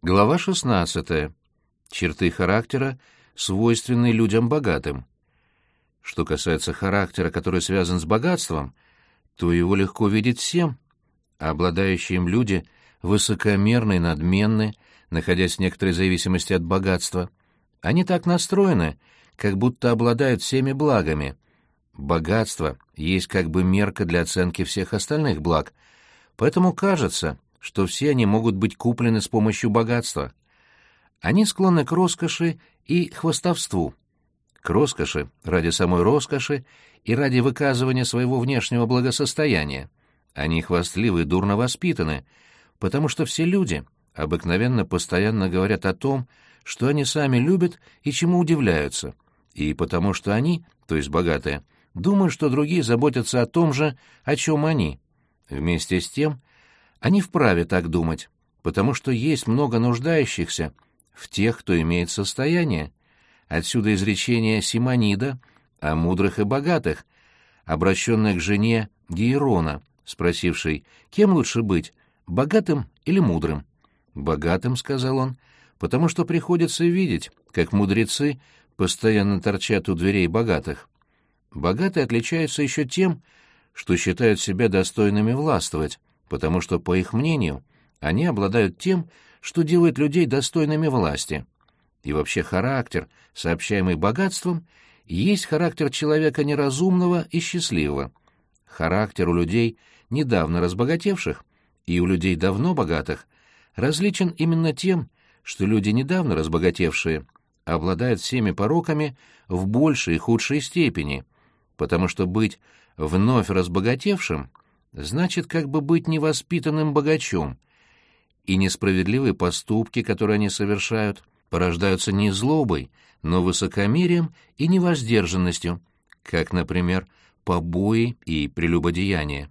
Глава 16. Черты характера, свойственные людям богатым. Что касается характера, который связан с богатством, то его легко видеть всем. Обладающие им люди высокомерны и надменны, находясь в некоторой зависимости от богатства. Они так настроены, как будто обладают всеми благами. Богатство есть как бы мерка для оценки всех остальных благ, поэтому кажется, что все они могут быть куплены с помощью богатства. Они склонны к роскоши и хвостовству. К роскоши ради самой роскоши и ради выказывания своего внешнего благосостояния. Они хвастливы и дурно воспитаны, потому что все люди обыкновенно постоянно говорят о том, что они сами любят и чему удивляются, и потому что они, то есть богатые, думают, что другие заботятся о том же, о чем они. Вместе с тем они вправе так думать, потому что есть много нуждающихся в тех, кто имеет состояние. Отсюда изречение Симонида о мудрых и богатых, обращенное к жене Гейрона, спросившей, кем лучше быть, богатым или мудрым. «Богатым», — сказал он, — «потому что приходится видеть, как мудрецы постоянно торчат у дверей богатых. Богатые отличаются еще тем, что считают себя достойными властвовать, потому что, по их мнению, они обладают тем, что делает людей достойными власти. И вообще характер, сообщаемый богатством, есть характер человека неразумного и счастливого. Характер у людей, недавно разбогатевших, и у людей давно богатых, различен именно тем, что люди, недавно разбогатевшие, обладают всеми пороками в большей и худшей степени, потому что быть вновь разбогатевшим значит как бы быть невоспитанным богачом, и несправедливые поступки, которые они совершают, порождаются не злобой, но высокомерием и невоздержанностью, как, например, побои и прелюбодеяние.